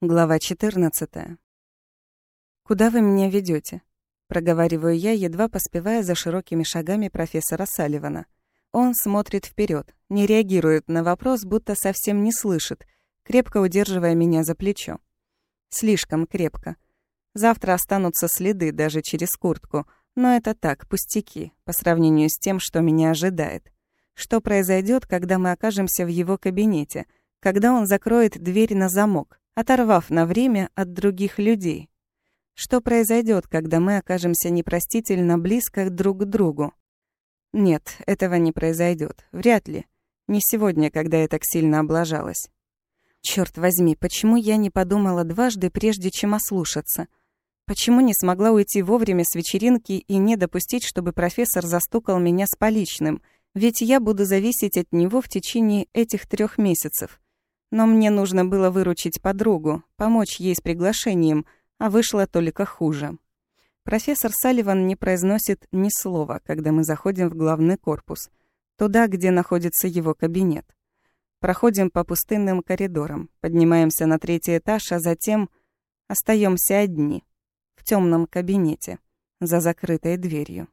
Глава 14. «Куда вы меня ведете? проговариваю я, едва поспевая за широкими шагами профессора Салливана. Он смотрит вперед, не реагирует на вопрос, будто совсем не слышит, крепко удерживая меня за плечо. Слишком крепко. Завтра останутся следы даже через куртку, но это так, пустяки, по сравнению с тем, что меня ожидает. Что произойдет, когда мы окажемся в его кабинете, когда он закроет дверь на замок, оторвав на время от других людей. Что произойдет, когда мы окажемся непростительно близко друг к другу? Нет, этого не произойдет. Вряд ли. Не сегодня, когда я так сильно облажалась. Черт возьми, почему я не подумала дважды, прежде чем ослушаться? Почему не смогла уйти вовремя с вечеринки и не допустить, чтобы профессор застукал меня с поличным? Ведь я буду зависеть от него в течение этих трех месяцев. Но мне нужно было выручить подругу, помочь ей с приглашением, а вышло только хуже. Профессор Салливан не произносит ни слова, когда мы заходим в главный корпус, туда, где находится его кабинет. Проходим по пустынным коридорам, поднимаемся на третий этаж, а затем остаемся одни, в темном кабинете, за закрытой дверью.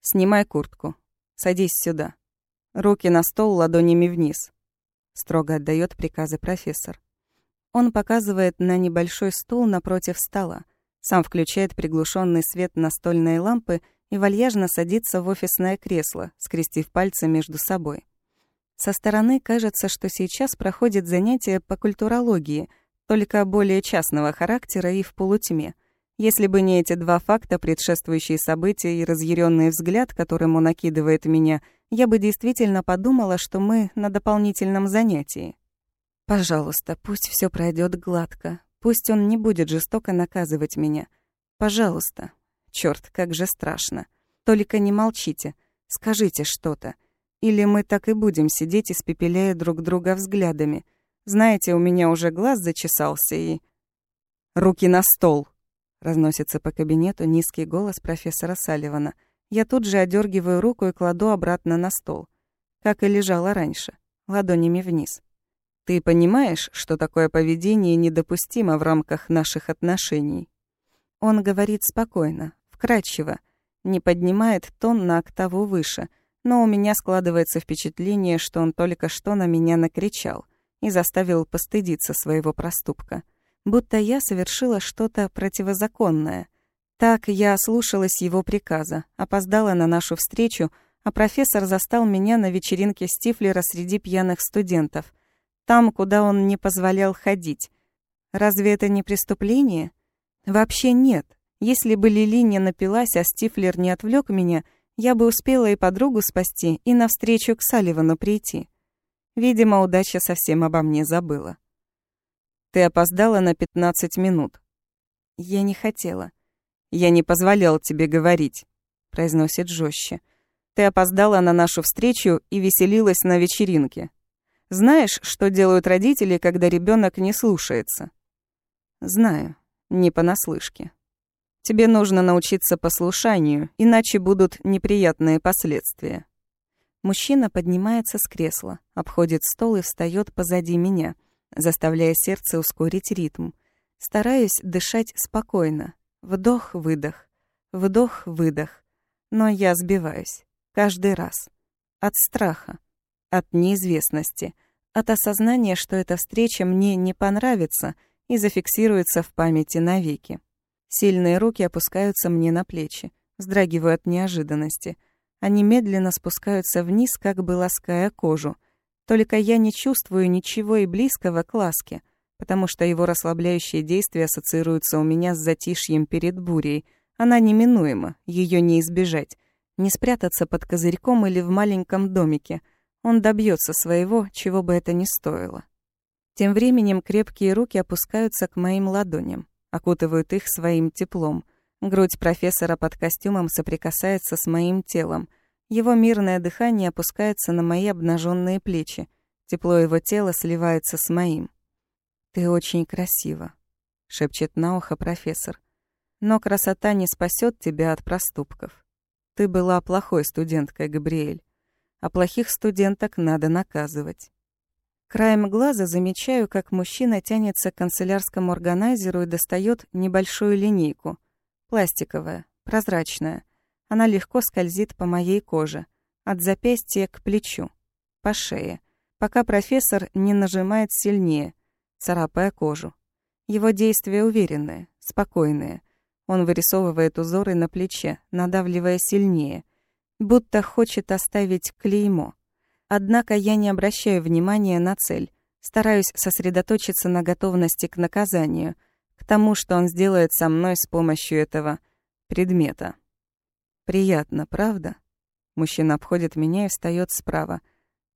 «Снимай куртку. Садись сюда. Руки на стол ладонями вниз строго отдает приказы профессор. Он показывает на небольшой стул напротив стола, сам включает приглушенный свет настольной лампы и вальяжно садится в офисное кресло, скрестив пальцы между собой. Со стороны кажется, что сейчас проходит занятие по культурологии, только более частного характера и в полутьме. Если бы не эти два факта, предшествующие события и разъяренный взгляд, которым он накидывает меня, я бы действительно подумала, что мы на дополнительном занятии. Пожалуйста, пусть все пройдет гладко. Пусть он не будет жестоко наказывать меня. Пожалуйста. Черт, как же страшно. Только не молчите. Скажите что-то. Или мы так и будем сидеть, испепеляя друг друга взглядами. Знаете, у меня уже глаз зачесался и... «Руки на стол!» — разносится по кабинету низкий голос профессора Салливана — я тут же одергиваю руку и кладу обратно на стол, как и лежала раньше, ладонями вниз. Ты понимаешь, что такое поведение недопустимо в рамках наших отношений? Он говорит спокойно, вкрадчиво, не поднимает тон на октаву выше, но у меня складывается впечатление, что он только что на меня накричал и заставил постыдиться своего проступка, будто я совершила что-то противозаконное, так я слушалась его приказа, опоздала на нашу встречу, а профессор застал меня на вечеринке Стифлера среди пьяных студентов, там, куда он не позволял ходить. Разве это не преступление? Вообще нет. Если бы Лили не напилась, а Стифлер не отвлек меня, я бы успела и подругу спасти, и навстречу к Салливану прийти. Видимо, удача совсем обо мне забыла. Ты опоздала на 15 минут. Я не хотела. «Я не позволял тебе говорить», — произносит жестче. «Ты опоздала на нашу встречу и веселилась на вечеринке. Знаешь, что делают родители, когда ребенок не слушается?» «Знаю, не понаслышке. Тебе нужно научиться послушанию, иначе будут неприятные последствия». Мужчина поднимается с кресла, обходит стол и встает позади меня, заставляя сердце ускорить ритм. Стараюсь дышать спокойно, Вдох-выдох, вдох-выдох. Но я сбиваюсь. Каждый раз. От страха, от неизвестности, от осознания, что эта встреча мне не понравится и зафиксируется в памяти навеки. Сильные руки опускаются мне на плечи, вздрагиваю от неожиданности. Они медленно спускаются вниз, как бы лаская кожу. Только я не чувствую ничего и близкого к ласке — потому что его расслабляющие действия ассоциируются у меня с затишьем перед бурей. Она неминуема, ее не избежать. Не спрятаться под козырьком или в маленьком домике. Он добьется своего, чего бы это ни стоило. Тем временем крепкие руки опускаются к моим ладоням, окутывают их своим теплом. Грудь профессора под костюмом соприкасается с моим телом. Его мирное дыхание опускается на мои обнаженные плечи. Тепло его тела сливается с моим. «Ты очень красива», — шепчет на ухо профессор. «Но красота не спасет тебя от проступков. Ты была плохой студенткой, Габриэль, а плохих студенток надо наказывать». Краем глаза замечаю, как мужчина тянется к канцелярскому органайзеру и достает небольшую линейку. Пластиковая, прозрачная. Она легко скользит по моей коже. От запястья к плечу. По шее. Пока профессор не нажимает сильнее, царапая кожу. Его действия уверенные, спокойные. Он вырисовывает узоры на плече, надавливая сильнее. Будто хочет оставить клеймо. Однако я не обращаю внимания на цель. Стараюсь сосредоточиться на готовности к наказанию, к тому, что он сделает со мной с помощью этого предмета. Приятно, правда? Мужчина обходит меня и встает справа.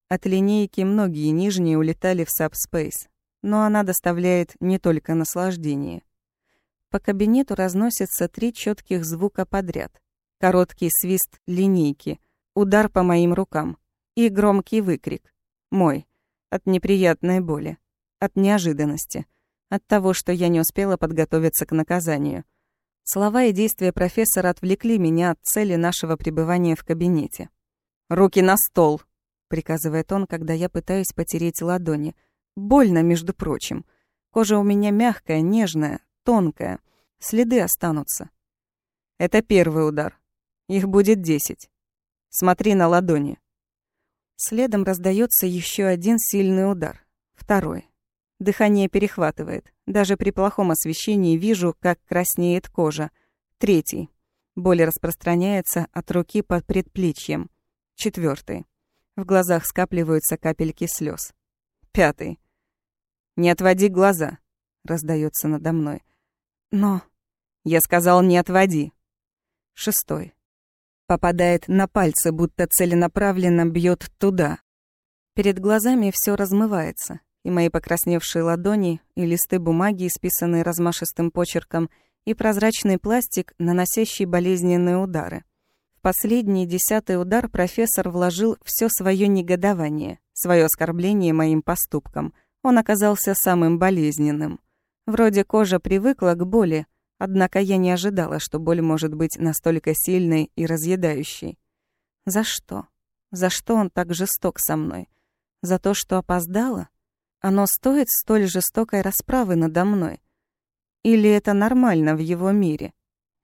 От линейки многие нижние улетали в сабспейс, но она доставляет не только наслаждение. По кабинету разносятся три четких звука подряд. Короткий свист линейки, удар по моим рукам и громкий выкрик. Мой. От неприятной боли. От неожиданности. От того, что я не успела подготовиться к наказанию. Слова и действия профессора отвлекли меня от цели нашего пребывания в кабинете. «Руки на стол!» — приказывает он, когда я пытаюсь потереть ладони. Больно, между прочим. Кожа у меня мягкая, нежная, тонкая. Следы останутся. Это первый удар. Их будет десять. Смотри на ладони. Следом раздается еще один сильный удар. Второй. Дыхание перехватывает. Даже при плохом освещении вижу, как краснеет кожа. Третий. Боль распространяется от руки под предплечьем. Четвертый. В глазах скапливаются капельки слез. Пятый. «Не отводи глаза», — раздается надо мной. Но... Я сказал, не отводи. Шестой. Попадает на пальцы, будто целенаправленно бьет туда. Перед глазами все размывается, и мои покрасневшие ладони, и листы бумаги, исписанные размашистым почерком, и прозрачный пластик, наносящий болезненные удары. В последний десятый удар профессор вложил все свое негодование, свое оскорбление моим поступкам. Он оказался самым болезненным. Вроде кожа привыкла к боли, однако я не ожидала, что боль может быть настолько сильной и разъедающей. За что? За что он так жесток со мной? За то, что опоздала? Оно стоит столь жестокой расправы надо мной? Или это нормально в его мире?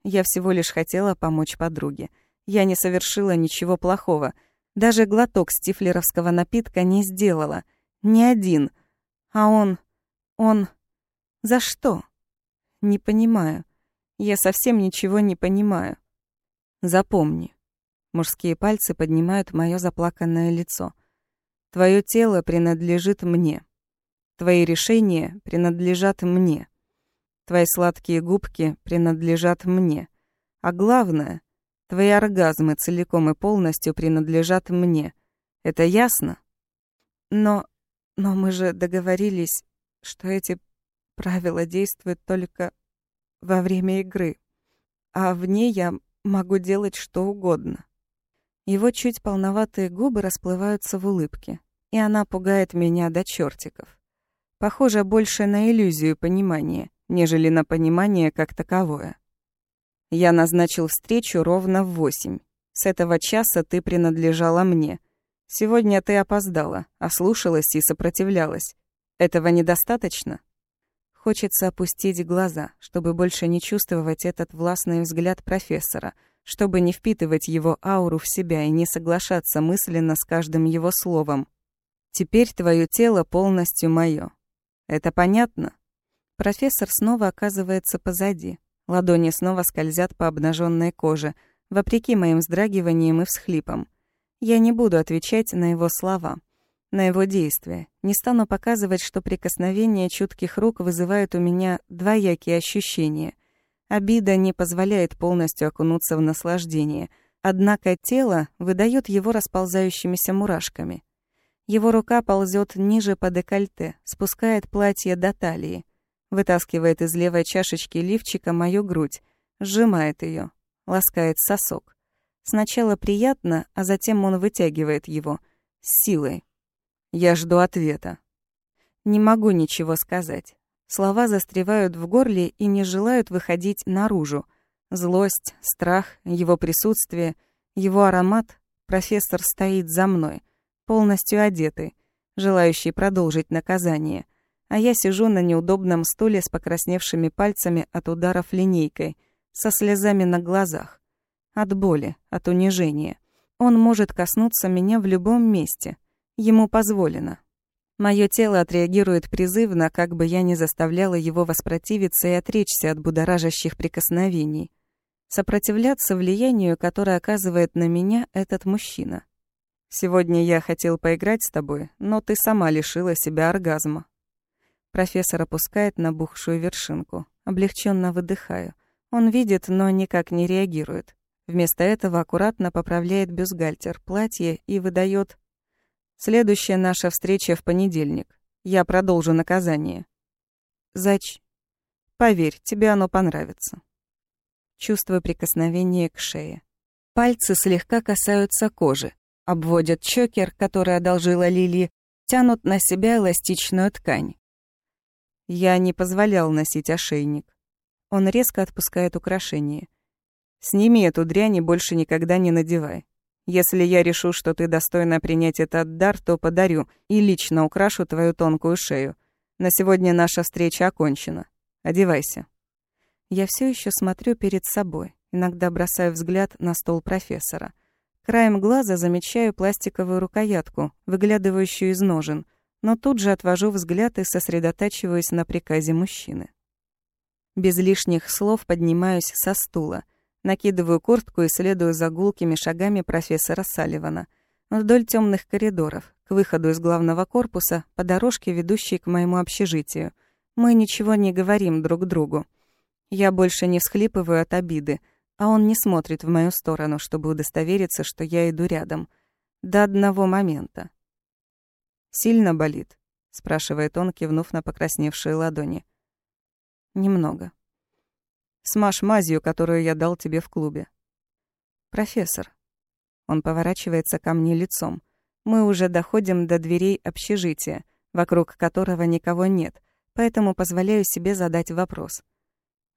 Я всего лишь хотела помочь подруге. Я не совершила ничего плохого. Даже глоток стифлеровского напитка не сделала. Ни один. А он... он... За что? Не понимаю. Я совсем ничего не понимаю. Запомни. Мужские пальцы поднимают мое заплаканное лицо. Твое тело принадлежит мне. Твои решения принадлежат мне. Твои сладкие губки принадлежат мне. А главное, твои оргазмы целиком и полностью принадлежат мне. Это ясно? Но... но мы же договорились, что эти Правило действует только во время игры, а вне я могу делать что угодно. Его чуть полноватые губы расплываются в улыбке, и она пугает меня до чертиков. Похоже больше на иллюзию понимания, нежели на понимание как таковое. Я назначил встречу ровно в восемь. С этого часа ты принадлежала мне. Сегодня ты опоздала, ослушалась и сопротивлялась. Этого недостаточно? Хочется опустить глаза, чтобы больше не чувствовать этот властный взгляд профессора, чтобы не впитывать его ауру в себя и не соглашаться мысленно с каждым его словом. Теперь твое тело полностью мое. Это понятно? Профессор снова оказывается позади. Ладони снова скользят по обнаженной коже, вопреки моим вздрагиваниям и всхлипам. Я не буду отвечать на его слова на его действия. Не стану показывать, что прикосновения чутких рук вызывают у меня двоякие ощущения. Обида не позволяет полностью окунуться в наслаждение, однако тело выдает его расползающимися мурашками. Его рука ползет ниже по декольте, спускает платье до талии, вытаскивает из левой чашечки лифчика мою грудь, сжимает ее, ласкает сосок. Сначала приятно, а затем он вытягивает его с силой, я жду ответа. Не могу ничего сказать. Слова застревают в горле и не желают выходить наружу. Злость, страх, его присутствие, его аромат. Профессор стоит за мной, полностью одетый. желающий продолжить наказание, а я сижу на неудобном стуле с покрасневшими пальцами от ударов линейкой, со слезами на глазах. От боли, от унижения. Он может коснуться меня в любом месте. Ему позволено. Мое тело отреагирует призывно, как бы я ни заставляла его воспротивиться и отречься от будоражащих прикосновений. Сопротивляться влиянию, которое оказывает на меня этот мужчина. Сегодня я хотел поиграть с тобой, но ты сама лишила себя оргазма. Профессор опускает набухшую вершинку. Облегченно выдыхаю. Он видит, но никак не реагирует. Вместо этого аккуратно поправляет бюстгальтер, платье и выдает Следующая наша встреча в понедельник. Я продолжу наказание. Зач. Поверь, тебе оно понравится. Чувствую прикосновение к шее. Пальцы слегка касаются кожи, обводят чокер, который одолжила Лили, тянут на себя эластичную ткань. Я не позволял носить ошейник. Он резко отпускает украшение. Сними эту дрянь и больше никогда не надевай. Если я решу, что ты достойна принять этот дар, то подарю и лично украшу твою тонкую шею. На сегодня наша встреча окончена. Одевайся. Я все еще смотрю перед собой, иногда бросаю взгляд на стол профессора. Краем глаза замечаю пластиковую рукоятку, выглядывающую из ножен, но тут же отвожу взгляд и сосредотачиваюсь на приказе мужчины. Без лишних слов поднимаюсь со стула. Накидываю куртку и следую за гулкими шагами профессора Салливана. Вдоль темных коридоров, к выходу из главного корпуса, по дорожке, ведущей к моему общежитию. Мы ничего не говорим друг другу. Я больше не всхлипываю от обиды, а он не смотрит в мою сторону, чтобы удостовериться, что я иду рядом. До одного момента. «Сильно болит?» — спрашивает он, кивнув на покрасневшие ладони. «Немного», Смажь мазью, которую я дал тебе в клубе. Профессор. Он поворачивается ко мне лицом. Мы уже доходим до дверей общежития, вокруг которого никого нет, поэтому позволяю себе задать вопрос.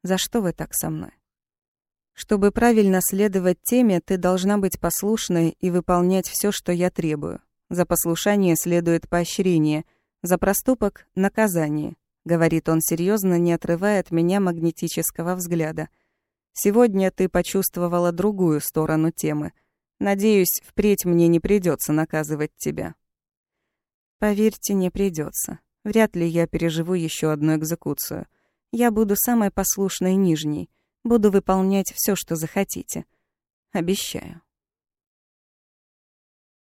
За что вы так со мной? Чтобы правильно следовать теме, ты должна быть послушной и выполнять все, что я требую. За послушание следует поощрение, за проступок — наказание говорит он серьезно, не отрывая от меня магнетического взгляда. Сегодня ты почувствовала другую сторону темы. Надеюсь, впредь мне не придется наказывать тебя. Поверьте, не придется. Вряд ли я переживу еще одну экзекуцию. Я буду самой послушной нижней. Буду выполнять все, что захотите. Обещаю.